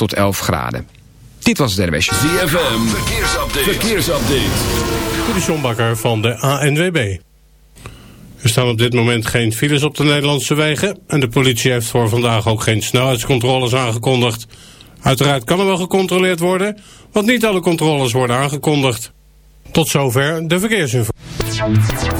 tot 11 graden. Dit was het RWS. ZFM, verkeersupdate. verkeersupdate. De van de ANWB. Er staan op dit moment geen files op de Nederlandse wegen... en de politie heeft voor vandaag ook geen snelheidscontroles aangekondigd. Uiteraard kan er wel gecontroleerd worden... want niet alle controles worden aangekondigd. Tot zover de verkeersinformatie.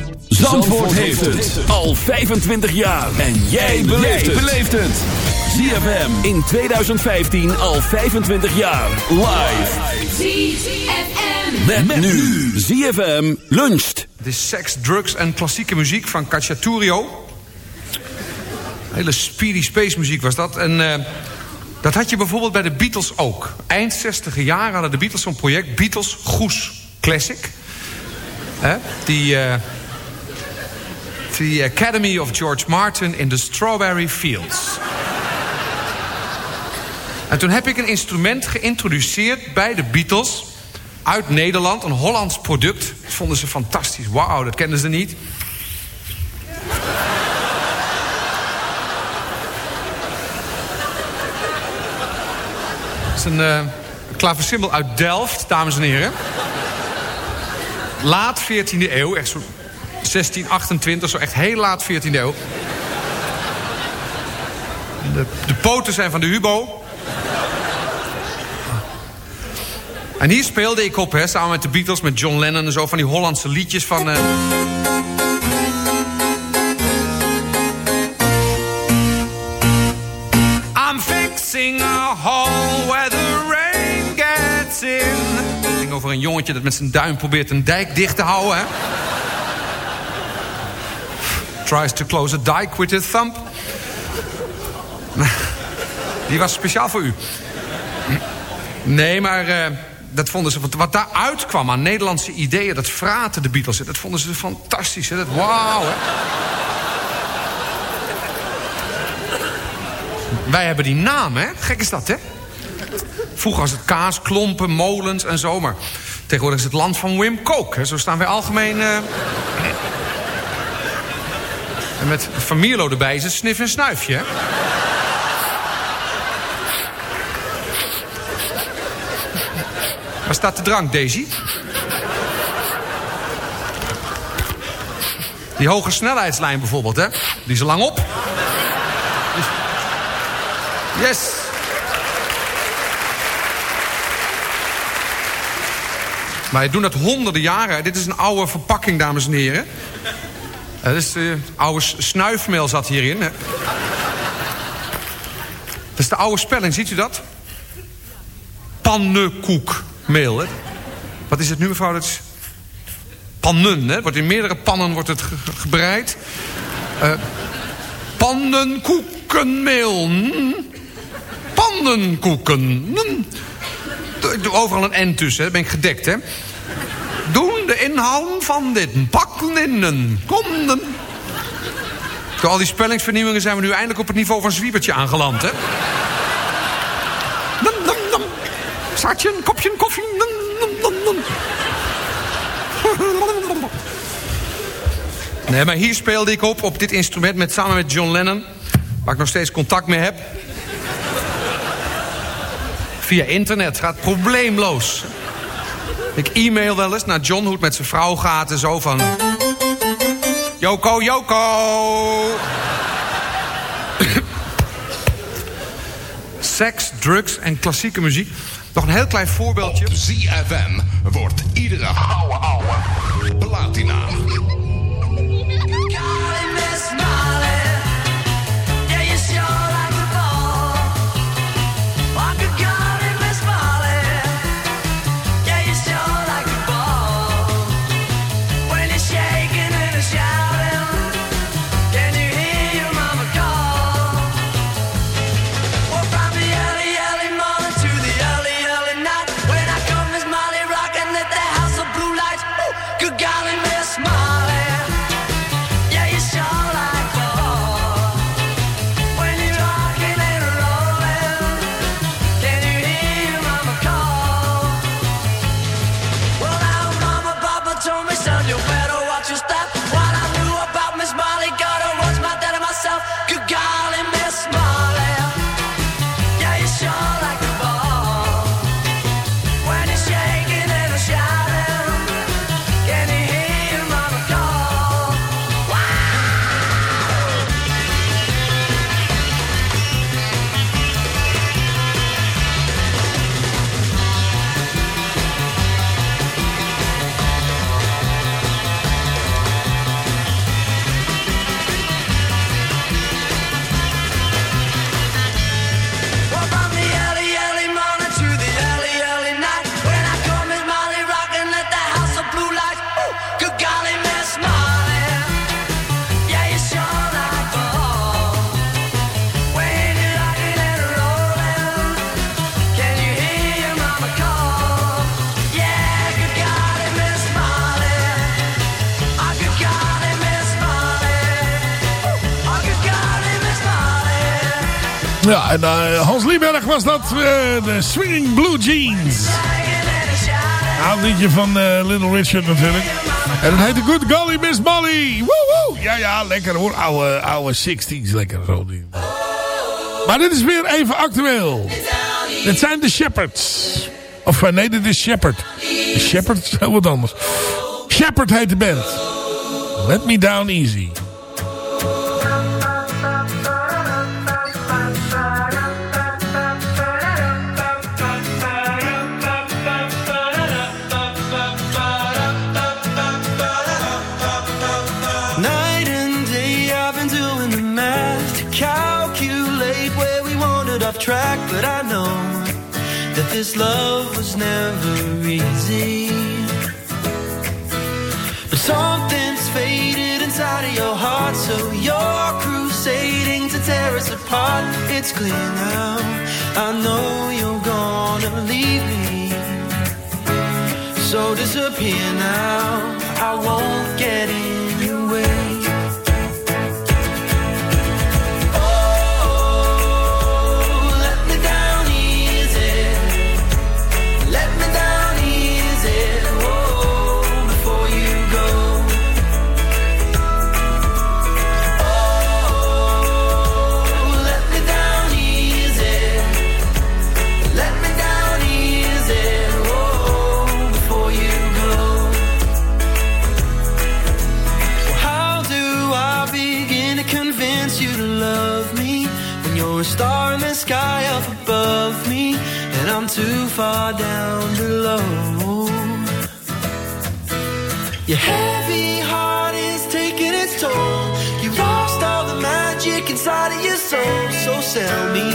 Zandvoort heeft het al 25 jaar. En jij beleeft het. ZFM in 2015 al 25 jaar. Live. ZFM. Met, met nu. ZFM luncht. Het is seks, drugs en klassieke muziek van Cacciaturio. Hele speedy space muziek was dat. En eh, dat had je bijvoorbeeld bij de Beatles ook. Eind 60 jaar hadden de Beatles zo'n project. Beatles Goes Classic. Hè? Die... eh, The Academy of George Martin in the Strawberry Fields. En toen heb ik een instrument geïntroduceerd bij de Beatles uit Nederland, een Hollands product. Dat vonden ze fantastisch. Wauw, dat kenden ze niet. Het is een uh, uit Delft, dames en heren. Laat 14e eeuw, echt zo 1628, zo echt heel laat 14e eeuw. De, de poten zijn van de Hubo. En hier speelde ik op, hè, samen met de Beatles, met John Lennon en zo... van die Hollandse liedjes van... Uh... I'm fixing a hole where the rain gets in. Het ging over een jongetje dat met zijn duim probeert een dijk dicht te houden, hè. Tries to close a dike with his thumb. Die was speciaal voor u. Nee, maar uh, dat vonden ze... Wat daaruit kwam aan Nederlandse ideeën... dat fraten de Beatles. Dat vonden ze fantastisch. Hè? Dat, wauw, hè? Wij hebben die naam, hè? Gek is dat, hè? Vroeger was het kaas, klompen, molens en zo. Maar tegenwoordig is het land van Wim Kook. Zo staan wij algemeen... Uh... En met Van erbij is het snif en snuifje, hè? Waar staat de drank, Daisy? Die hoge snelheidslijn bijvoorbeeld, hè? Die is lang op. Yes. Wij doen dat honderden jaren. Dit is een oude verpakking, dames en heren. Dat is de oude snuifmeel zat hierin. Dat is de oude spelling, ziet u dat? Pannenkoekmeel. Wat is het nu, mevrouw? Pannen, hè? Wordt in meerdere pannen wordt het ge gebreid. Uh, pannenkoekenmeel. Hm? Pannenkoeken. Hm? Overal een N tussen, hè? ben ik gedekt, hè? De inhoud van dit pakken in. Door al die spellingsvernieuwingen zijn we nu eindelijk op het niveau van Zwiebertje aangeland, hè? schatje, een kopje koffie. Nee, maar hier speelde ik op, op dit instrument met, samen met John Lennon. Waar ik nog steeds contact mee heb. Via internet gaat probleemloos. Ik e-mail wel eens naar John hoe het met zijn vrouw gaat en zo van... Joko, Joko! Seks, drugs en klassieke muziek. Nog een heel klein voorbeeldje. ZFM wordt iedere ouwe ouwe platina. Lieberg was dat. eh, de Swinging Blue Jeans. Oud liedje van eh, Little Richard natuurlijk. En het heette Good Golly Miss Molly. Woe woe. Ja, ja, lekker hoor. Oude, oude 60s. Lekker zo. Maar dit is weer even actueel. Dit zijn de Shepherds. Of eh, nee, dit is Shepherd. Shepherd is wat anders. Shepherd heet de band. Let me down easy. So you're crusading to tear us apart. It's clear now. I know you're gonna leave me. So disappear now. I won't get in far down below? Your heavy heart is taking its toll. You've lost all the magic inside of your soul. So sell me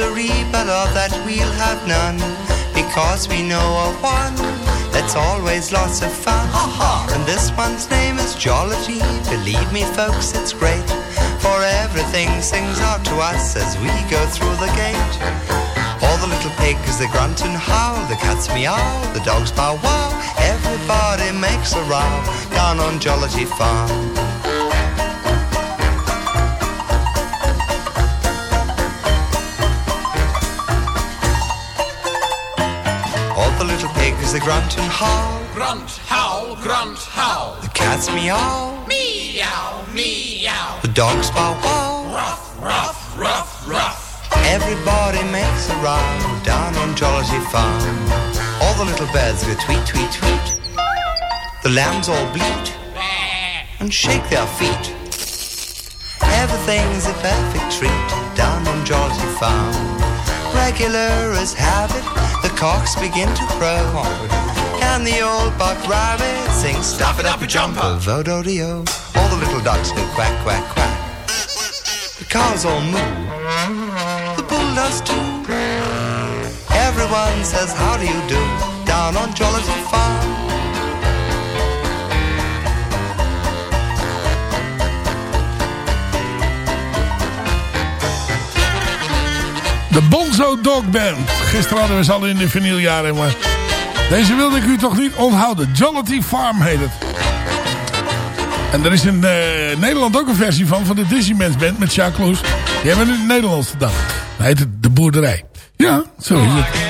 Misery, but of that we'll have none. Because we know of one that's always lots of fun. And this one's name is Jollity. Believe me, folks, it's great. For everything sings out to us as we go through the gate. All the little pigs, they grunt and howl. The cats meow, the dogs bow wow. Everybody makes a row down on Jollity Farm. Pigs, they grunt and howl. Grunt, howl, grunt, howl. The cats meow. Meow, meow. The dogs bow wow. Ruff, ruff, ruff, ruff. Everybody makes a row down on Jollity Farm. All the little birds go tweet, tweet, tweet. The lambs all bleat and shake their feet. Everything's a perfect treat down on Jollity Farm. Regular as habit, the cocks begin to crow. And the old buck rabbit sings Stuff it up a jumper, Vodo-dio. All the little ducks go quack, quack, quack. The cows all moo. The bull does too. Everyone says, How do you do? Down on Jollity Farm. De Bonzo Dog Band. Gisteren hadden we ze al in de vinyljaren, maar... Deze wilde ik u toch niet onthouden. Jollity Farm heet het. En er is in eh, Nederland ook een versie van, van de Dizzyman's Band met Jacques Loes. Die hebben we in het Nederlands gedaan. Heet het De Boerderij. Ja, zo het.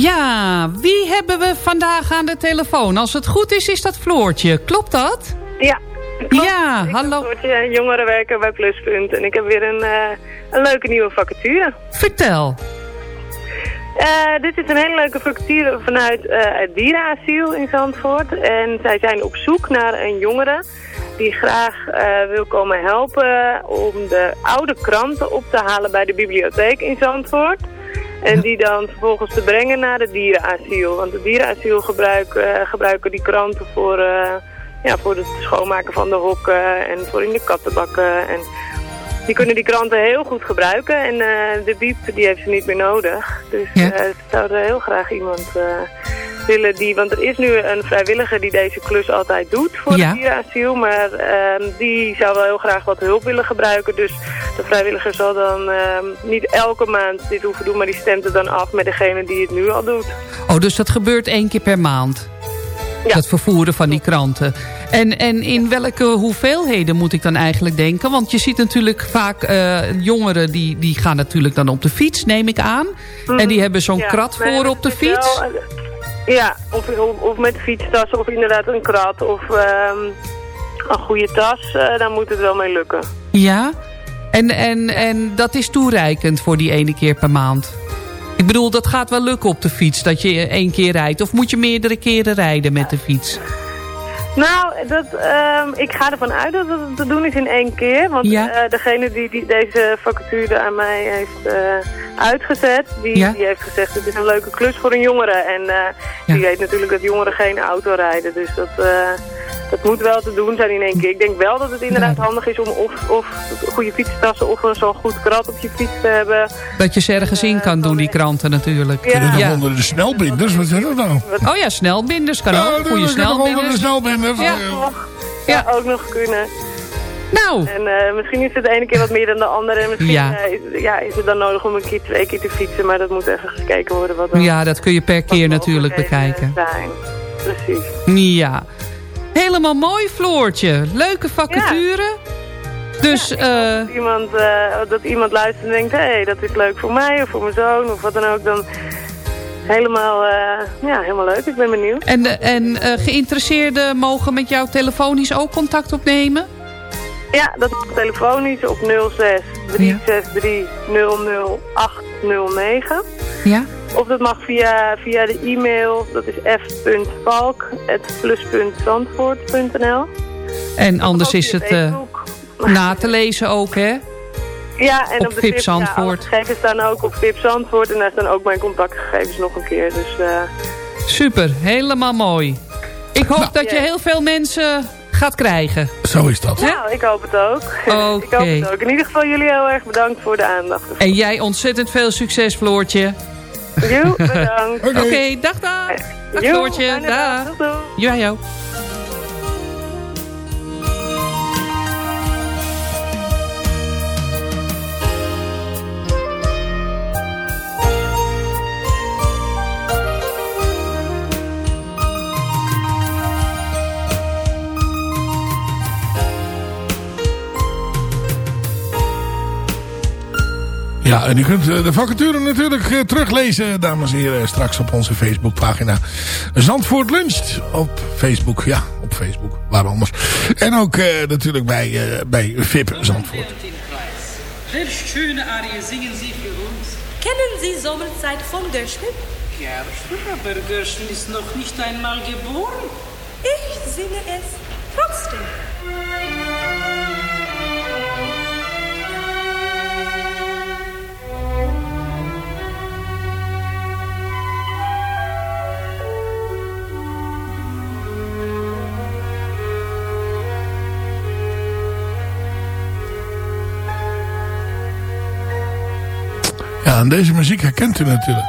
Ja, wie hebben we vandaag aan de telefoon? Als het goed is, is dat Floortje. Klopt dat? Ja, klopt. Ja, ik hallo. ben jongerenwerker bij Pluspunt en ik heb weer een, eh, een leuke nieuwe vacature. Vertel. Eh, dit is een hele leuke vacature vanuit eh, het dierenasiel in Zandvoort. En zij zijn op zoek naar een jongere die graag wil komen helpen om de oude kranten op te halen bij de bibliotheek in Zandvoort. En die dan vervolgens te brengen naar het dierenasiel. Want het dierenasiel gebruik, eh, gebruiken die kranten voor, eh, ja, voor het schoonmaken van de hokken en voor in de kattenbakken. En die kunnen die kranten heel goed gebruiken. En eh, de biep die heeft ze niet meer nodig. Dus Ja. eh, ze zouden heel graag iemand eh, willen die... Want er is nu een vrijwilliger die deze klus altijd doet voor Ja. het dierenasiel. Maar ehm, die zou wel heel graag wat hulp willen gebruiken. Dus de vrijwilliger zal dan ehm, niet elke maand dit hoeven doen. Maar die stemt het dan af met degene die het nu al doet. Oh, dus dat gebeurt één keer per maand? Dat vervoeren van die kranten. En, en in welke hoeveelheden moet ik dan eigenlijk denken? Want je ziet natuurlijk vaak eh, jongeren die, die gaan natuurlijk dan op de fiets, neem ik aan. En die hebben zo'n. Ja, krat voor op de fiets. wel, ja, of, of, met fietstassen of inderdaad een krat of ehm, een goede tas. eh dan moet het wel mee lukken. Ja? En, en, en dat is toereikend voor die ene keer per maand? Ik bedoel, dat gaat wel lukken op de fiets, dat je één keer rijdt. Of moet je meerdere keren rijden met de fiets? Nou, dat, ehm, ik ga ervan uit dat het te doen is in één keer. Want Ja. eh, degene die, die deze vacature aan mij heeft eh, uitgezet, die, Ja. die heeft gezegd het is een leuke klus voor een jongere. En eh, die weet natuurlijk dat jongeren geen auto rijden. Dus dat, dat moet wel te doen zijn in één keer. Ik denk wel dat het inderdaad handig is om of, of goede fietstassen of een zo'n goed krat op je fiets te hebben. Dat je ze ergens in kan doen, die kranten natuurlijk. Ja. Nog onder de snelbinders, wat is dat nou? Oh ja, snelbinders kan Ja, ook. Goede nog onder de snelbinders. snelbinders. Ja. Ja, ook nog kunnen. Nou. En eh, misschien is het de ene keer wat meer dan de andere. En misschien Ja. eh, is, ja, is het dan nodig om een keer twee keer te fietsen. Maar dat moet even gekeken worden wat dan Ja, dat kun je per keer natuurlijk bekijken. zijn. Precies. Ja. Helemaal mooi, Floortje. Leuke vacature. Dus, eh, Als iemand, eh, dat iemand luistert en denkt, hé, hey, dat is leuk voor mij of voor mijn zoon of wat dan ook. Dan helemaal, eh, ja, helemaal leuk. Ik ben benieuwd. en en eh, geïnteresseerden mogen met jou telefonisch ook contact opnemen? Ja, dat is telefonisch op 06 363 00809. Ja. Of dat mag via, via de e-mail, dat is f.valk.plus.zandvoort.nl. En anders is het eh, na te lezen ook, hè? Ja, en Op op, de VIP Zandvoort. Ja, gegevens staan ook op VIP Zandvoort en daar staan ook mijn contactgegevens nog een keer. Dus eh, Super, helemaal mooi. Ik hoop dat je Ja. heel veel mensen gaat krijgen. Zo is dat. nou, ik hoop het ook. ik hoop het ook. In ieder geval jullie heel erg bedankt voor de aandacht. En jij ontzettend veel succes, Floortje. Jo, bedankt. Oké, dag dag. Dag Jo, Floortje, dag. dag. Doei. Ja, jou. Ja, en u kunt eh, de vacature natuurlijk eh, teruglezen, dames en heren, straks op onze Facebookpagina. Zandvoort Luncht op Facebook. Ja, op Facebook. Waar anders. En ook eh, natuurlijk bij, eh, bij VIP Zandvoort. Schöne Arie singen Sie für uns? Kennen Sie Sommerzeit von Gershwin? Gershwin, aber Gershwin ist noch nicht einmal geboren. Ich singe es trotzdem. Ja, en deze muziek herkent u natuurlijk.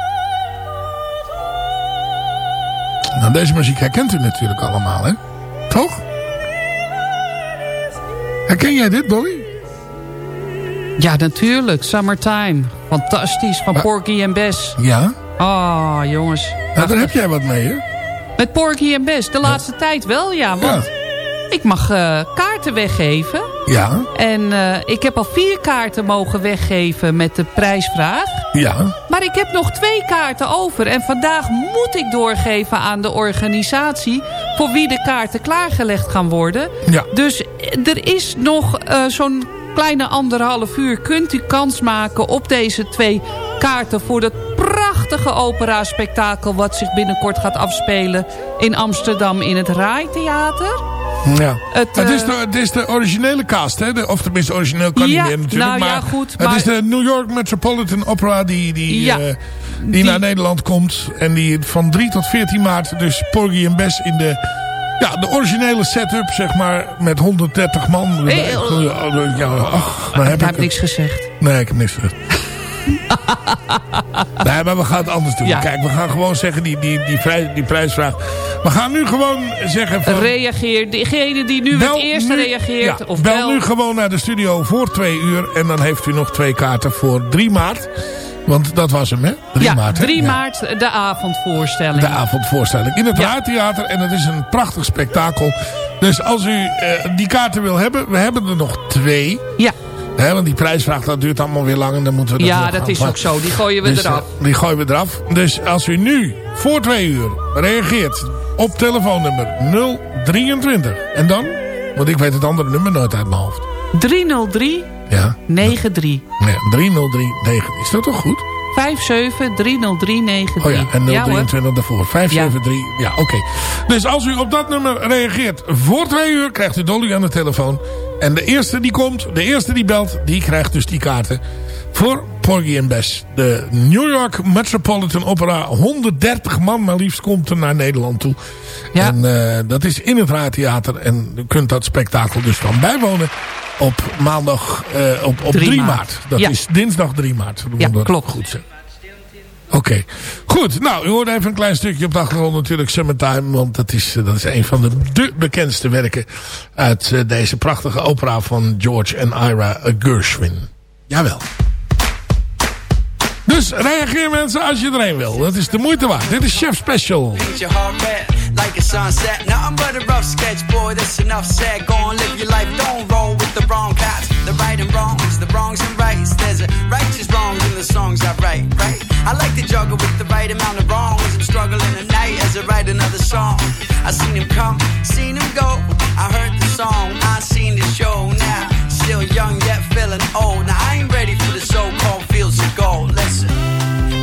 Nou, deze muziek herkent u natuurlijk allemaal, hè? Toch? Herken jij dit, Dolly? Ja, natuurlijk. Summertime. Fantastisch. Van Porky en Bess. Ja? Ah, jongens. Nou, daar heb jij wat mee, hè? Met Porky en Bess. De laatste tijd wel, ja. Want ik mag eh, kaarten weggeven. Ja? En eh, ik heb al vier kaarten mogen weggeven met de prijsvraag. Ja? Maar ik heb nog twee kaarten over. En vandaag moet ik doorgeven aan de organisatie... voor wie de kaarten klaargelegd gaan worden. Ja. Dus er is nog eh, zo'n kleine anderhalf uur. Kunt u kans maken op deze twee kaarten... voor dat prachtige opera-spektakel... wat zich binnenkort gaat afspelen in Amsterdam in het Rai-theater. Ja. Het, Het, is eh, de, het is de originele cast, hè? De, of tenminste, origineel kan Ja, niet meer natuurlijk. nou maar ja, goed, Het maar- is de New York Metropolitan Opera die, die, Ja, eh, die, naar Nederland komt. En die van 3 tot 14 maart, dus Porgy en Bess in de, ja, de originele setup, zeg maar, met 130 man. Hey, ja, ach, dan ik heb heb ik niks gezegd. Nee, ik heb niks gezegd. nee, maar we gaan het anders doen. Kijk, we gaan gewoon zeggen, die, die, die, die prijsvraag. We gaan nu gewoon zeggen... Van, Reageer, degene die nu het eerste nu- reageert. ja, of bel, bel, nu gewoon naar de studio voor twee uur. En dan heeft u nog twee kaarten voor 3 maart. Want dat was hem, hè? 3 ja, maart, hè? 3 Ja. maart de avondvoorstelling. De avondvoorstelling. In het Ja. Raadtheater. En het is een prachtig spektakel. Dus als u eh, die kaarten wil hebben. We hebben er nog twee. Ja. Hè, want die prijsvraag dat duurt allemaal weer lang. En dan moeten we dat Ja, dat is ook zo. Die gooien we Dus, eraf. eh, die gooien we eraf. Dus als u nu voor twee uur reageert op telefoonnummer 023. En dan? Want ik weet het andere nummer nooit uit mijn hoofd. 303 Ja. 93 Nee, 3039. Is dat toch goed? 57 303 93. Oh ja, en Ja, hoor. 023 daarvoor. 573. Ja, oké. Dus als u op dat nummer reageert voor twee uur, krijgt u Dolly aan de telefoon. En de eerste die komt, de eerste die belt, die krijgt dus die kaarten voor Porgy and Bess. De New York Metropolitan Opera. 130 man maar liefst komt er naar Nederland toe. En eh, dat is in het Raadtheater. En u kunt dat spektakel dus dan bijwonen op maandag, eh, op, op 3 3 maart. maart. Dat Ja. is dinsdag 3 maart. Ja, klopt. Goed. Oké, goed. Nou, u hoort even een klein stukje op de achtergrond natuurlijk Summertime. Want dat is, eh, dat is een van de, de bekendste werken uit eh, deze prachtige opera van George en Ira Gershwin. Jawel. Dus reageer mensen als je erheen wil. Dat is de moeite waard. Dit is Chef Special. Like a sunset. Nothing but a rough sketch, boy. That's enough said. Go and live your life. Don't roll with the wrong paths. The right and wrongs, the wrongs and rights. There's a righteous wrongs in the songs I write, right? I like to juggle with the right amount of wrongs. I'm struggling at night as I write another song. I seen him come, seen him go. I heard the song, I seen the show now. Still young yet feeling old. Now I ain't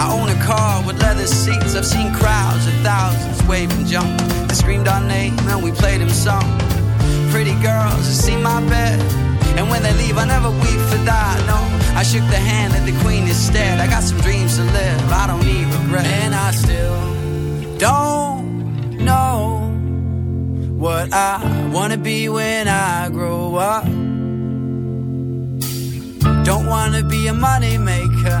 I own a car with leather seats. I've seen crowds of thousands wave and jump. They screamed our name and we played them song. Pretty girls that see my bed. And when they leave, I never weep for that. No, I shook the hand of the queen instead. I got some dreams to live. I don't need regret. And I still don't know what I wanna be when I grow up. Don't wanna be a money maker,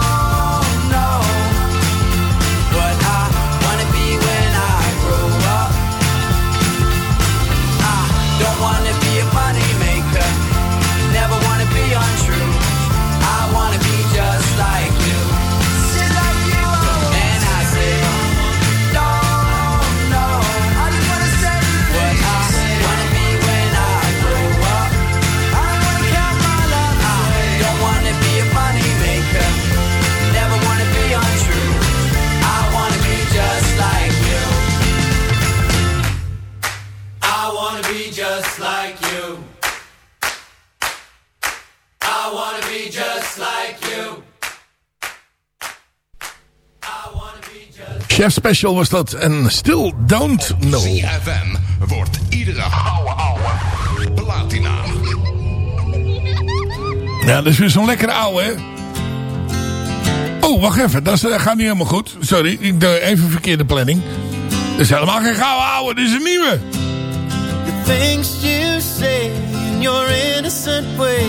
Chef Special was dat. En Still Don't Know. ZFM wordt iedere ouwe ouwe platina. Ja, dat is weer zo'n lekkere ouwe, hè? Oh, wacht even. Dat is, eh, gaat niet helemaal goed. Sorry, ik doe even verkeerde planning. Dat is helemaal geen gouden ouwe. Dit is een nieuwe. The things you say in your innocent way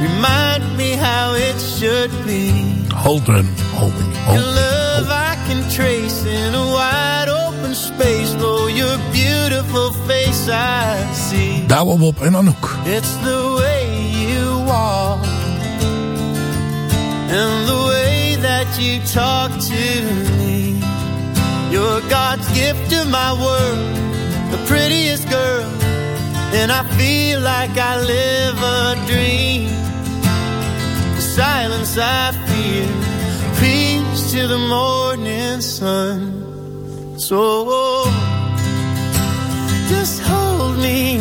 remind me how it should be. Hold on, hold can trace in a wide open space. Though your beautiful face I see. Douwe Bob en Anouk. It's the way you walk and the way that you talk to me. You're God's gift to my world, the prettiest girl, and I feel like I live a dream. The silence I feel, the morning sun. So just hold me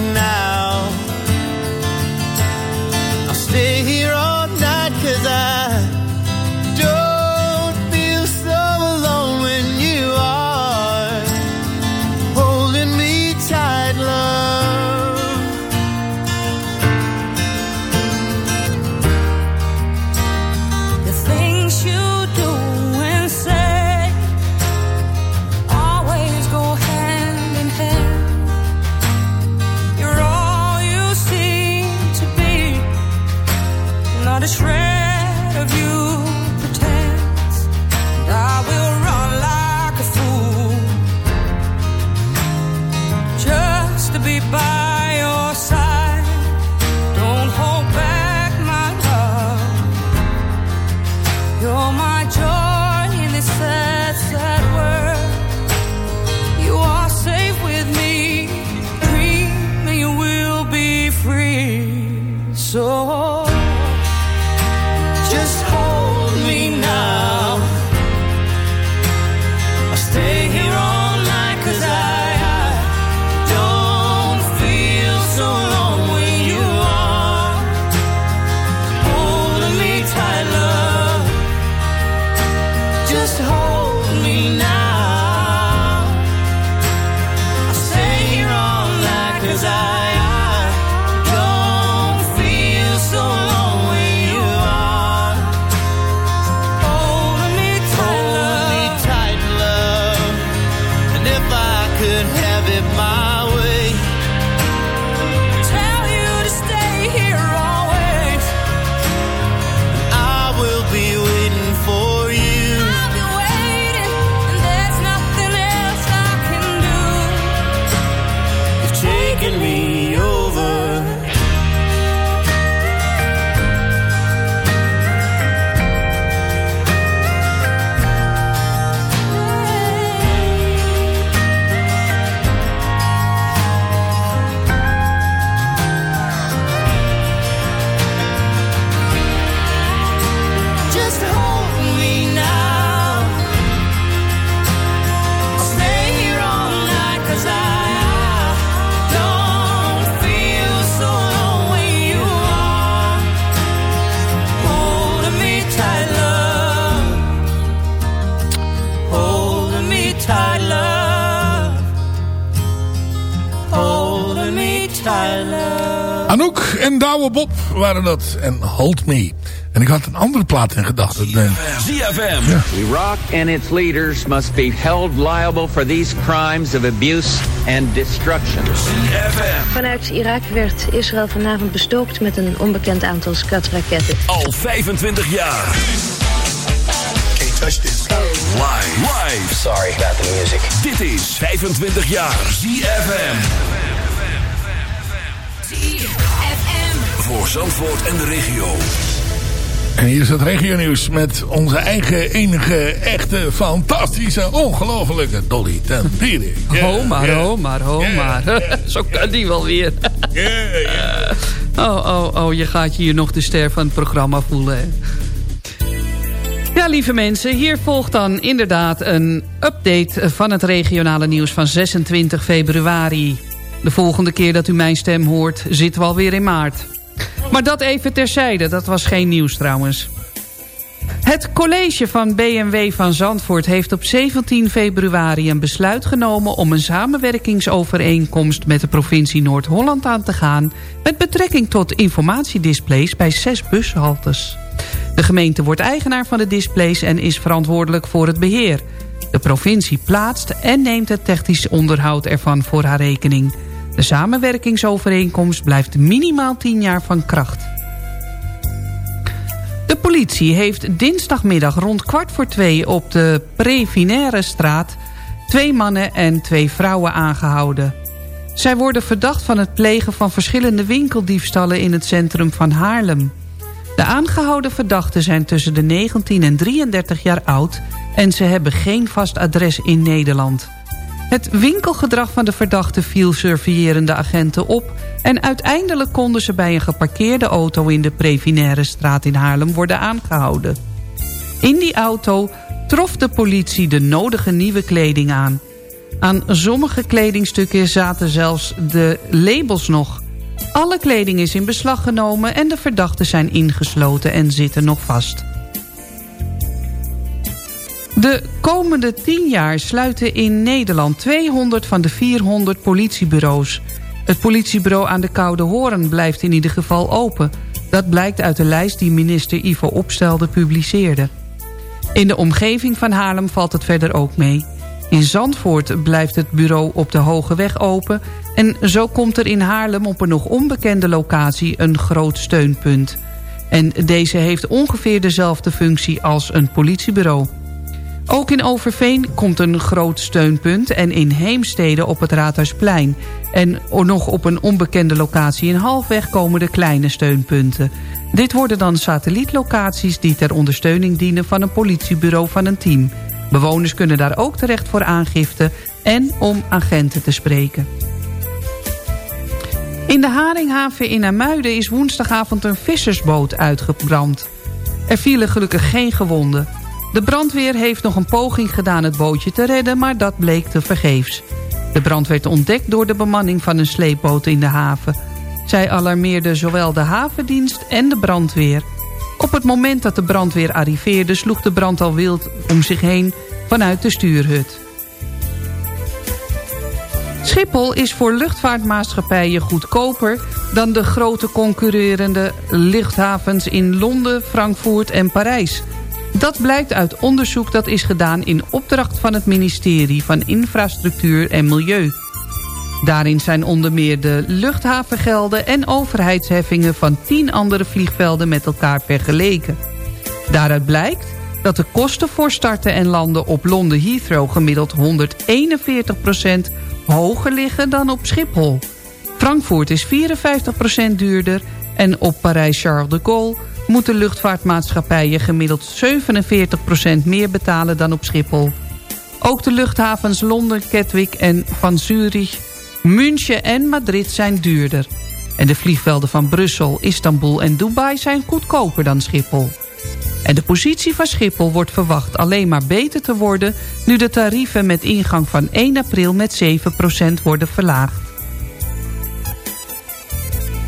waren dat. En Hold Me. En ik had een andere plaat in gedachten. ZFM. Iraq and its leaders must be held liable for these crimes of abuse and destruction. Vanuit Irak werd Israël vanavond bestookt met een onbekend aantal skatraketten. Al 25 jaar. Can't touch this. Live. Live. Sorry about the music. Dit is 25 jaar ZFM. Voor Zandvoort en de regio. En hier is het regionieuws met onze eigen enige echte fantastische ongelofelijke Dolly Tempiri. ho maar, ho maar, ho maar. Zo kan die wel weer. Oh, oh, oh, je gaat je hier nog de ster van het programma voelen. Hè? Ja, lieve mensen, hier volgt dan inderdaad een update van het regionale nieuws van 26 februari. De volgende keer dat u mijn stem hoort, zitten we alweer in maart. Maar dat even terzijde, dat was geen nieuws trouwens. Het college van BMW van Zandvoort heeft op 17 februari een besluit genomen... om een samenwerkingsovereenkomst met de provincie Noord-Holland aan te gaan... met betrekking tot informatiedisplays bij zes bushaltes. De gemeente wordt eigenaar van de displays en is verantwoordelijk voor het beheer. De provincie plaatst en neemt het technisch onderhoud ervan voor haar rekening. De samenwerkingsovereenkomst blijft minimaal 10 jaar van kracht. De politie heeft dinsdagmiddag rond kwart voor twee op de Previnaire straat... twee mannen en twee vrouwen aangehouden. Zij worden verdacht van het plegen van verschillende winkeldiefstallen in het centrum van Haarlem. De aangehouden verdachten zijn tussen de 19 en 33 jaar oud... en ze hebben geen vast adres in Nederland. Het winkelgedrag van de verdachte viel surveillerende agenten op... en uiteindelijk konden ze bij een geparkeerde auto in de Previnaire straat in Haarlem worden aangehouden. In die auto trof de politie de nodige nieuwe kleding aan. Aan sommige kledingstukken zaten zelfs de labels nog. Alle kleding is in beslag genomen en de verdachten zijn ingesloten en zitten nog vast. De komende 10 jaar sluiten in Nederland 200 van de 400 politiebureaus. Het politiebureau aan de Koude Hoorn blijft in ieder geval open. Dat blijkt uit de lijst die minister Ivo Opstelde publiceerde. In de omgeving van Haarlem valt het verder ook mee. In Zandvoort blijft het bureau op de Hoge Weg open... en zo komt er in Haarlem op een nog onbekende locatie een groot steunpunt. En deze heeft ongeveer dezelfde functie als een politiebureau. Ook in Overveen komt een groot steunpunt en in Heemstede op het Raadhuisplein. En nog op een onbekende locatie in Halfweg komen de kleine steunpunten. Dit worden dan satellietlocaties die ter ondersteuning dienen van een politiebureau van een team. Bewoners kunnen daar ook terecht voor aangifte en om agenten te spreken. In de Haringhaven in Amuiden is woensdagavond een vissersboot uitgebrand. Er vielen gelukkig geen gewonden. De brandweer heeft nog een poging gedaan het bootje te redden, maar dat bleek te vergeefs. De brand werd ontdekt door de bemanning van een sleepboot in de haven. Zij alarmeerde zowel de havendienst en de brandweer. Op het moment dat de brandweer arriveerde sloeg de brand al wild om zich heen vanuit de stuurhut. Schiphol is voor luchtvaartmaatschappijen goedkoper dan de grote concurrerende luchthavens in Londen, Frankfurt en Parijs... Dat blijkt uit onderzoek dat is gedaan in opdracht van het ministerie van Infrastructuur en Milieu. Daarin zijn onder meer de luchthavengelden en overheidsheffingen van tien andere vliegvelden met elkaar vergeleken. Daaruit blijkt dat de kosten voor starten en landen op Londen Heathrow gemiddeld 141% hoger liggen dan op Schiphol. Frankfurt is 54% duurder en op Parijs-Charles de Gaulle moeten luchtvaartmaatschappijen gemiddeld 47% meer betalen dan op Schiphol. Ook de luchthavens Londen, Gatwick en van Zurich, München en Madrid zijn duurder. En de vliegvelden van Brussel, Istanbul en Dubai zijn goedkoper dan Schiphol. En de positie van Schiphol wordt verwacht alleen maar beter te worden... nu de tarieven met ingang van 1 april met 7% worden verlaagd.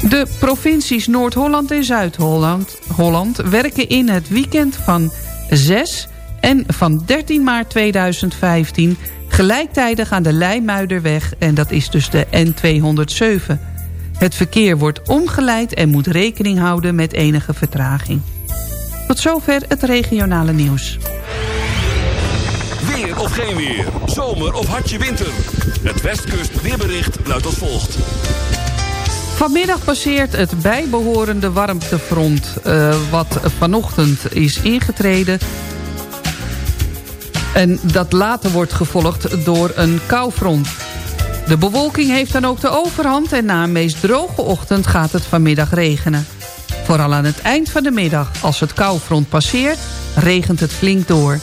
De provincies Noord-Holland en Zuid-Holland Holland werken in het weekend van 6 en van 13 maart 2015 gelijktijdig aan de Leimuiderweg en dat is dus de N207. Het verkeer wordt omgeleid en moet rekening houden met enige vertraging. Tot zover het regionale nieuws. Weer of geen weer, zomer of hartje winter. Het Westkust weerbericht luidt als volgt. Vanmiddag passeert het bijbehorende warmtefront... Uh, wat vanochtend is ingetreden... en dat later wordt gevolgd door een koufront. De bewolking heeft dan ook de overhand... en na een meest droge ochtend gaat het vanmiddag regenen. Vooral aan het eind van de middag, als het koufront passeert... regent het flink door.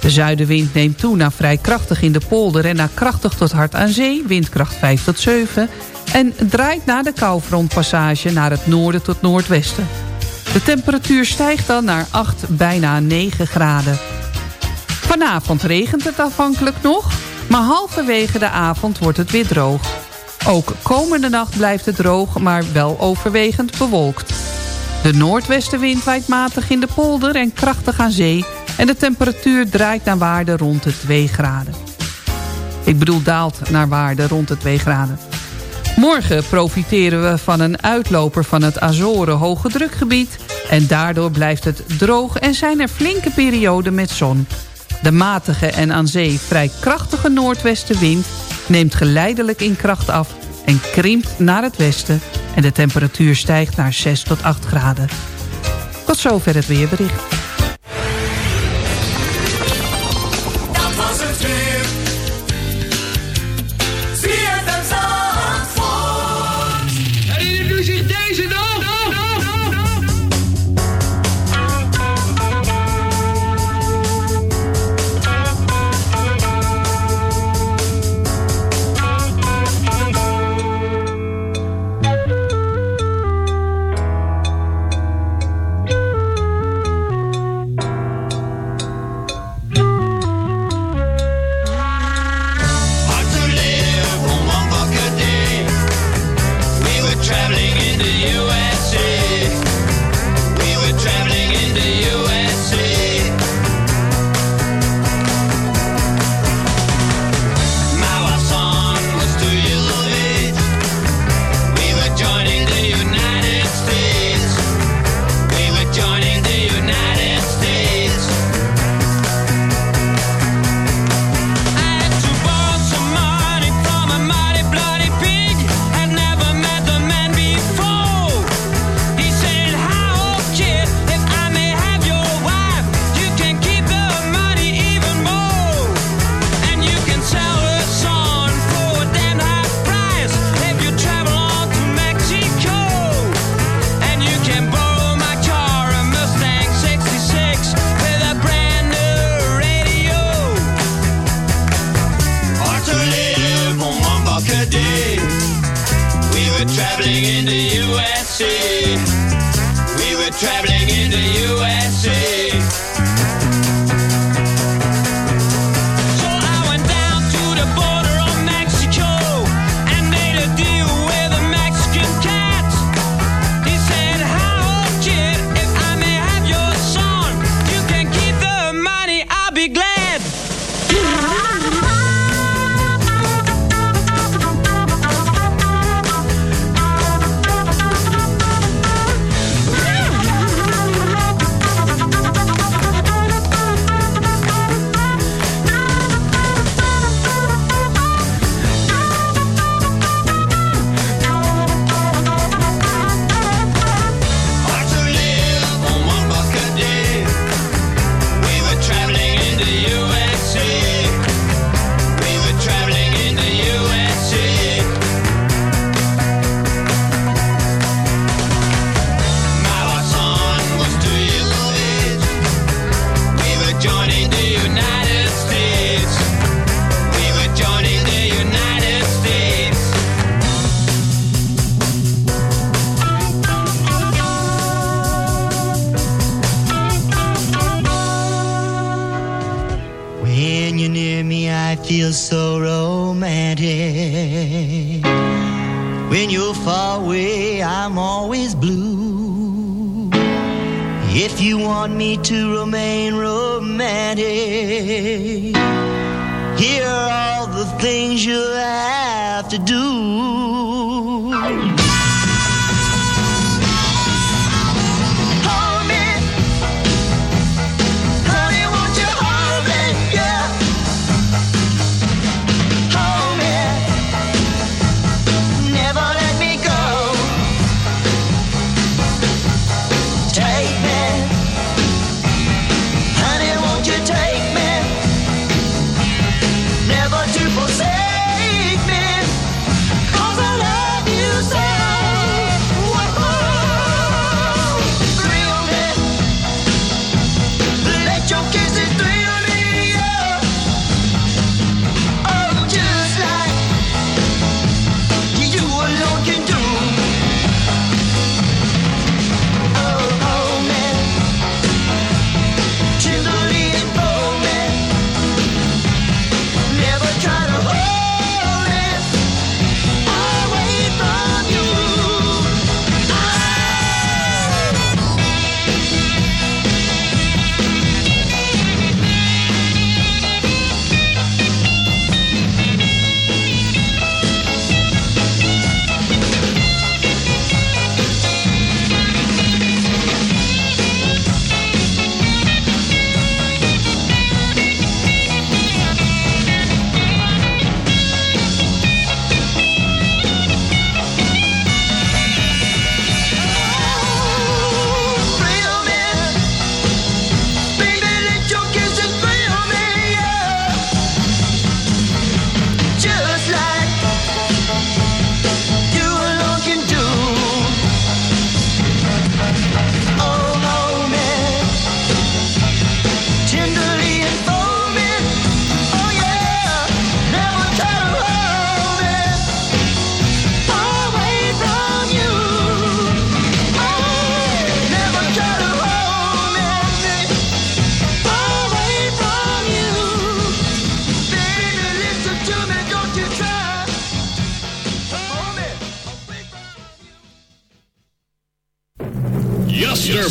De zuidenwind neemt toe naar vrij krachtig in de polder... en naar krachtig tot hard aan zee, windkracht 5 tot 7 en draait naar de koufrontpassage naar het noorden tot noordwesten. De temperatuur stijgt dan naar 8, bijna 9 graden. Vanavond regent het afhankelijk nog, maar halverwege de avond wordt het weer droog. Ook komende nacht blijft het droog, maar wel overwegend bewolkt. De noordwestenwind waait matig in de polder en krachtig aan zee... en de temperatuur draait naar waarde rond de 2 graden. Ik bedoel daalt naar waarde rond de 2 graden. Morgen profiteren we van een uitloper van het Azoren hoge drukgebied... en daardoor blijft het droog en zijn er flinke perioden met zon. De matige en aan zee vrij krachtige noordwestenwind... neemt geleidelijk in kracht af en krimpt naar het westen... en de temperatuur stijgt naar 6 tot 8 graden. Tot zover het weerbericht.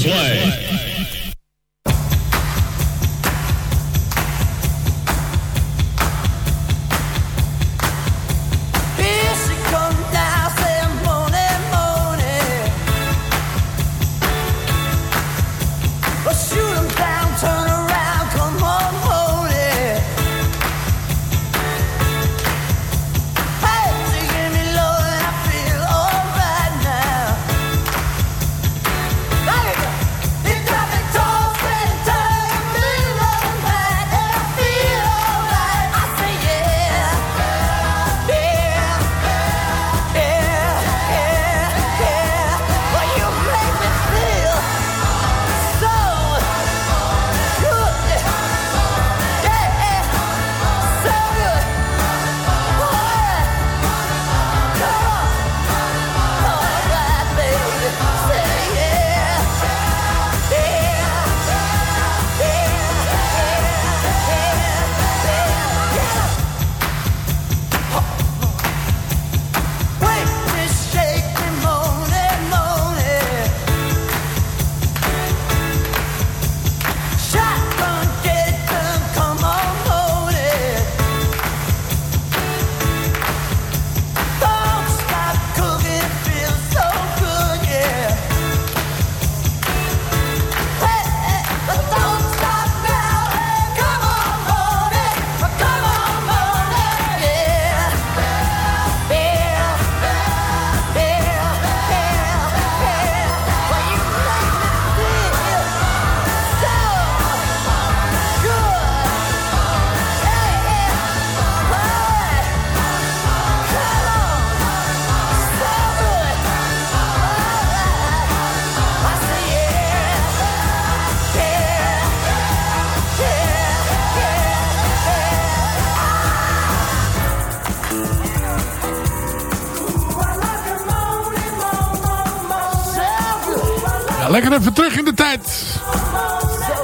play.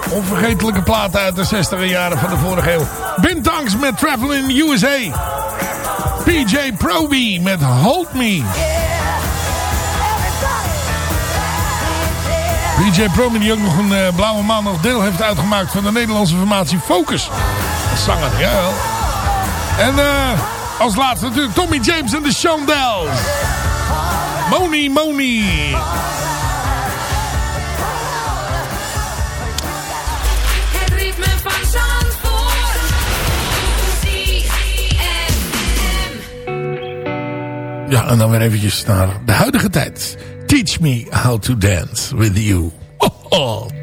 Onvergetelijke platen uit de 60 jaren van de vorige eeuw. Ben Tanks met Travel in the USA. PJ Proby met Hold Me. PJ Proby die ook nog een eh, blauwe maandag deel heeft uitgemaakt van de Nederlandse formatie Focus. Als zanger, jawel. En eh, als laatste natuurlijk Tommy James en de Shondells. Moni Moni. Ja, en dan weer eventjes naar de huidige tijd. Teach me how to dance with you. Oh, oh.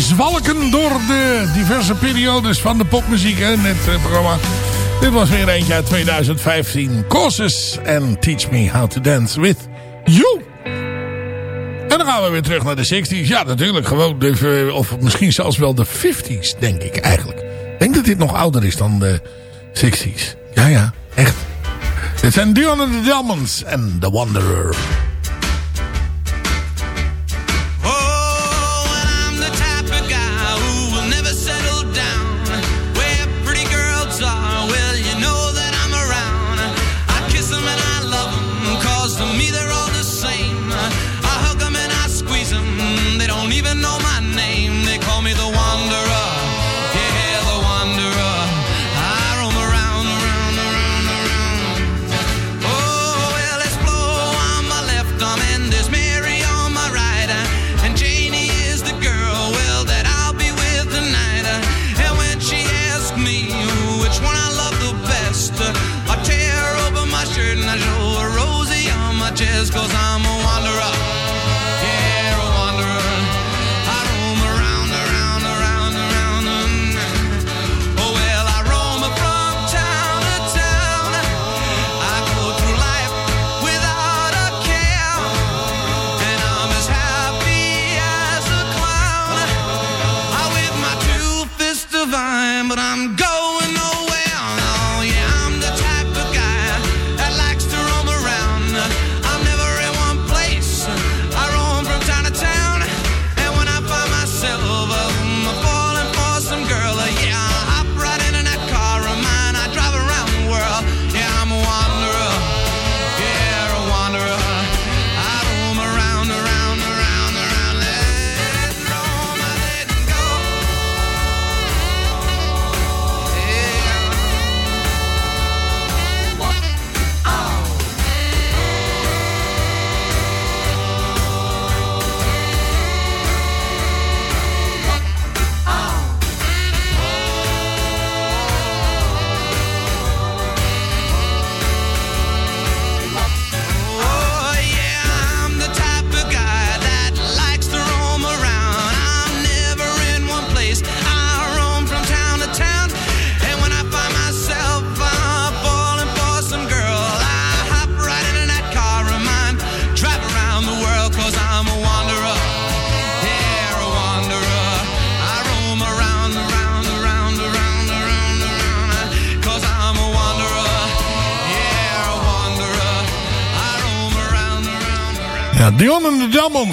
zwalken door de diverse periodes van de popmuziek en het eh, programma. Dit was weer eentje uit 2015. Courses and Teach Me How to Dance With You. En dan gaan we weer terug naar de 60s. Ja, natuurlijk. Gewoon de, eh, of misschien zelfs wel de 50s, denk ik eigenlijk. Ik denk dat dit nog ouder is dan de 60s. Ja, ja. Echt. Dit zijn Dion De the Delmans en The Wanderer.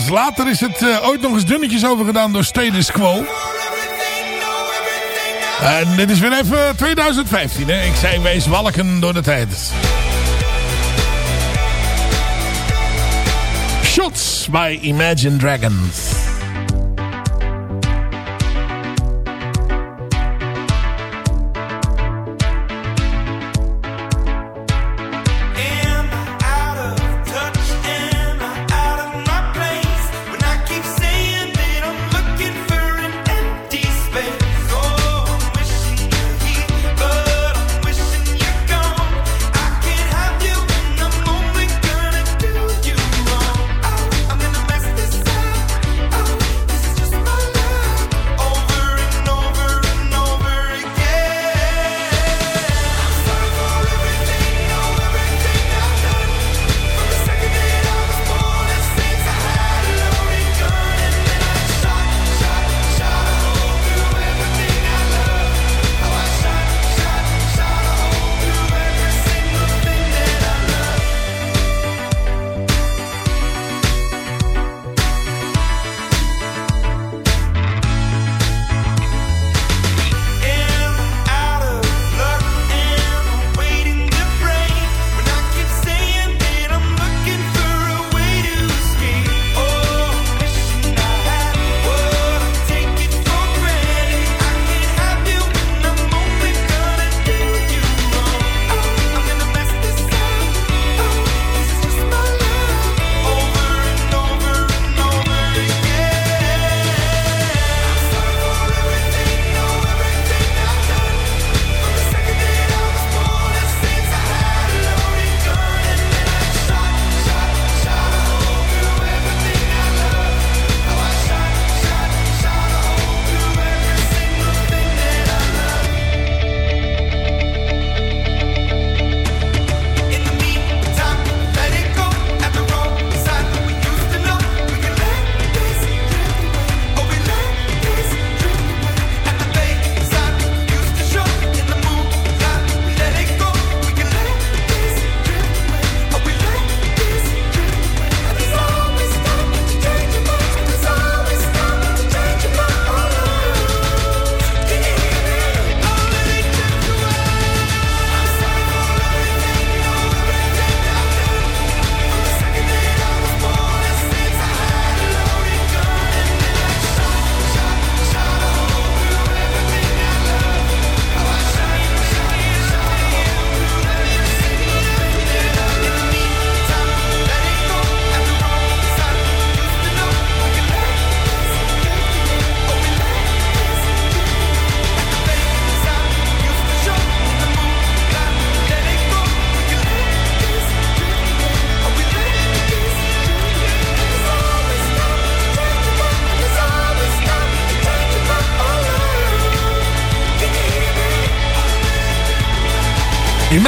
Later is het eh, ooit nog eens dunnetjes overgedaan door Status Quo. En dit is weer even 2015. Hè? Ik zei, wees walken door de tijd. Shots by Imagine Dragons.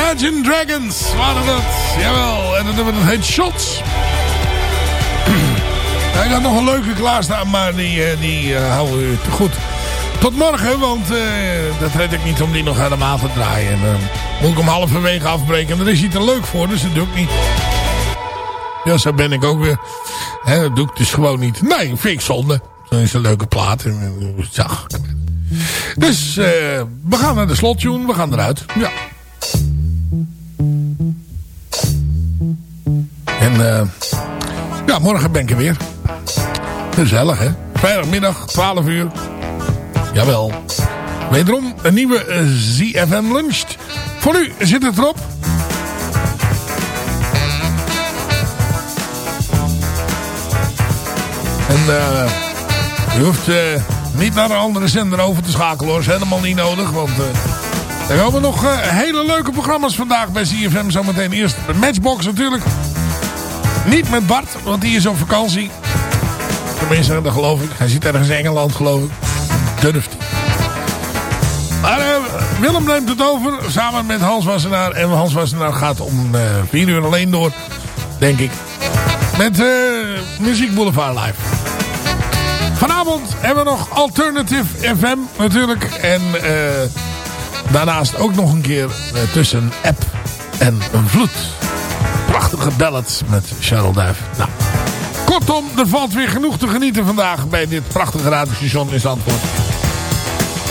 Imagine Dragons waren dat. Jawel. En dan hebben we heet Shots. Hij had nog een leuke klaarstaan, maar die, eh, die eh, houden we goed. Tot morgen, want eh, dat red ik niet om die nog helemaal te draaien. En, dan moet ik hem halverwege afbreken. En daar is hij te leuk voor, dus dat doe ik niet. Ja, zo ben ik ook weer. Dat doe ik dus gewoon niet. Nee, vind ik zonde. Dan is een leuke plaat. Dus we gaan naar de slottune. We gaan eruit. Ja. En eh, ja, morgen ben ik er weer. Gezellig, hè? Vrijdagmiddag, 12 uur. Jawel. Wederom een nieuwe eh, ZFM Lunch. Voor u zit het erop. En eh u hoeft niet naar een andere zender over te schakelen hoor. is helemaal niet nodig. Want er komen nog hele leuke programma's vandaag bij ZFM. Zometeen eerst de Matchbox natuurlijk. Niet met Bart, want die is op vakantie. Tenminste, dat geloof ik. Hij zit ergens in Engeland geloof ik. Durft. Maar eh, Willem neemt het over. Samen met Hans Wassenaar. En Hans Wassenaar gaat om eh 4 uur alleen door. Denk ik. Met eh Muziek Boulevard Live. Vanavond hebben we nog Alternative FM natuurlijk. En eh, daarnaast ook nog een keer eh, tussen app en een vloed. Prachtige ballads met Cheryl Duif. Nou, kortom, er valt weer genoeg te genieten vandaag bij dit prachtige radiostation in Zandvoort.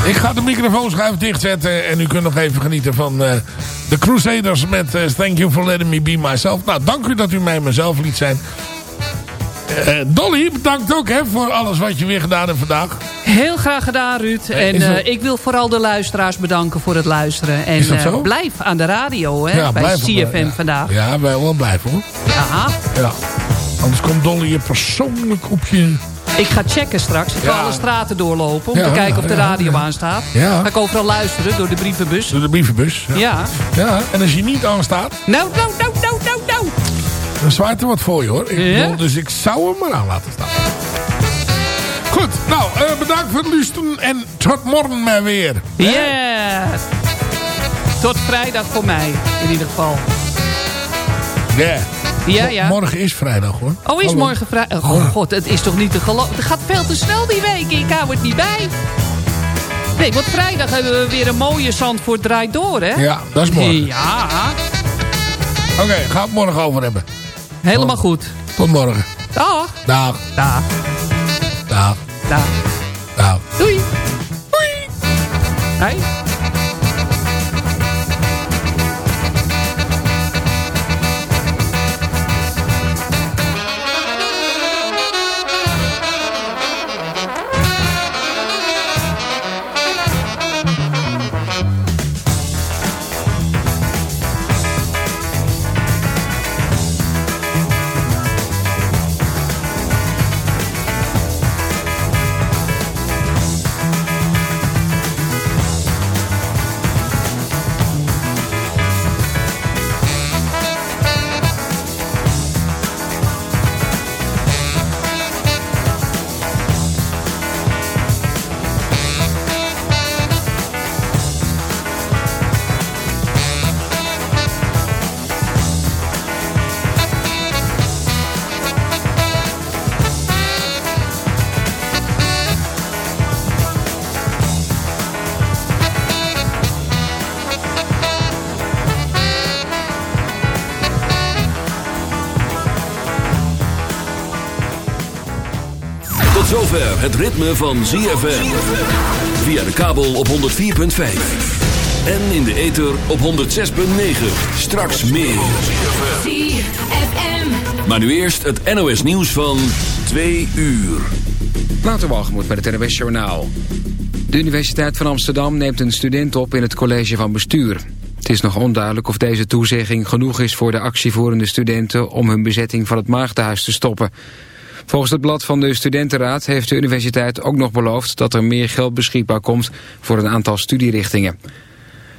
Ik ga de microfoonschuif dichtzetten en u kunt nog even genieten van eh, de Crusaders met eh, Thank You For Letting Me Be Myself. Nou, dank u dat u mij mezelf liet zijn. Eh, Dolly, bedankt ook hè, voor alles wat je weer gedaan hebt vandaag. Heel graag gedaan, Ruud. En is dat- eh, ik wil vooral de luisteraars bedanken voor het luisteren. En eh, blijf aan de radio, hè, bij CFM op, ja. vandaag. Ja, wij wel blijven hoor. Ja. Ja. Anders komt Dolly je persoonlijk op je... Ik ga checken straks. Ik ga Ja. alle straten doorlopen om Ja, te kijken of de radio ja. aanstaat. Ja. Ga ik overal luisteren door de brievenbus. Door de brievenbus. Ja. Ja. En als je niet aanstaat, Nou, nou, nou, nou, nou, zwaait er wat voor je hoor. Ik Ja? bedoel, dus ik zou hem maar aan laten staan. Goed, nou, eh, bedankt voor het luisteren en tot morgen maar weer. Ja. Tot vrijdag voor mij, in ieder geval. Ja. Ja, ja. Morgen is vrijdag hoor. Oh, is Hallo. morgen vrijdag? Oh, god, het is toch niet te geloven. Het gaat veel te snel die week. Ik hou het niet bij. Nee, want vrijdag hebben we weer een mooie Zandvoort draait door, hè? Ja, dat is morgen. Ja, Oké, we het morgen over hebben. Helemaal goed. Tot morgen. Dag. Dag. Dag. Dag. Dag. Dag. Doei. Doei. Hey. Ritme van ZFM. Via de kabel op 104.5. En in de ether op 106.9. Straks meer. Maar nu eerst het NOS nieuws van 2 uur. Waterwalgemoed met het NWS Journaal. De Universiteit van Amsterdam neemt een student op in het college van bestuur. Het is nog onduidelijk of deze toezegging genoeg is voor de actievoerende studenten... om hun bezetting van het Maagdenhuis te stoppen. Volgens het blad van de studentenraad heeft de universiteit ook nog beloofd... dat er meer geld beschikbaar komt voor een aantal studierichtingen.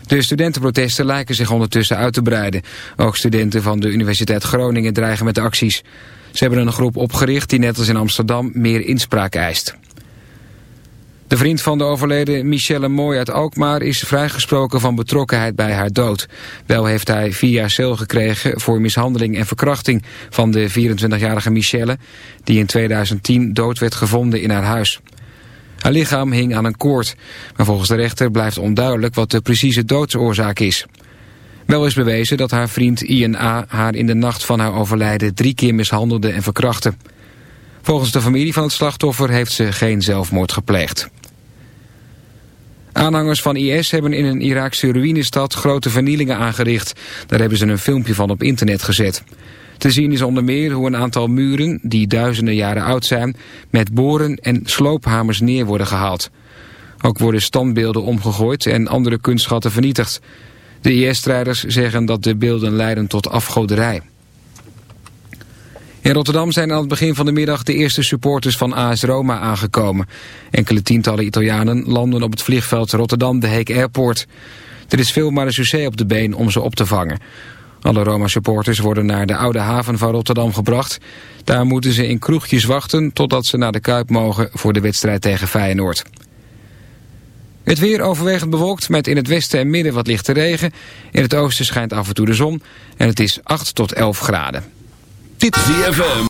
De studentenprotesten lijken zich ondertussen uit te breiden. Ook studenten van de Universiteit Groningen dreigen met acties. Ze hebben een groep opgericht die net als in Amsterdam meer inspraak eist. De vriend van de overleden Michelle Mooi uit Alkmaar is vrijgesproken van betrokkenheid bij haar dood. Wel heeft hij vier jaar cel gekregen voor mishandeling en verkrachting van de 24-jarige Michelle, die in 2010 dood werd gevonden in haar huis. Haar lichaam hing aan een koord, maar volgens de rechter blijft onduidelijk wat de precieze doodsoorzaak is. Wel is bewezen dat haar vriend Ian A. haar in de nacht van haar overlijden drie keer mishandelde en verkrachtte. Volgens de familie van het slachtoffer heeft ze geen zelfmoord gepleegd. Aanhangers van IS hebben in een Iraakse ruïnestad grote vernielingen aangericht. Daar hebben ze een filmpje van op internet gezet. Te zien is onder meer hoe een aantal muren, die duizenden jaren oud zijn, met boren en sloophamers neer worden gehaald. Ook worden standbeelden omgegooid en andere kunstschatten vernietigd. De IS-strijders zeggen dat de beelden leiden tot afgoderij. In Rotterdam zijn aan het begin van de middag de eerste supporters van AS Roma aangekomen. Enkele tientallen Italianen landen op het vliegveld Rotterdam de Heek Airport. Er is veel marechaussee op de been om ze op te vangen. Alle Roma-supporters worden naar de oude haven van Rotterdam gebracht. Daar moeten ze in kroegjes wachten totdat ze naar de Kuip mogen voor de wedstrijd tegen Feyenoord. Het weer overwegend bewolkt met in het westen en midden wat lichte regen. In het oosten schijnt af en toe de zon en het is 8 tot 11 graden. Dit ZFM.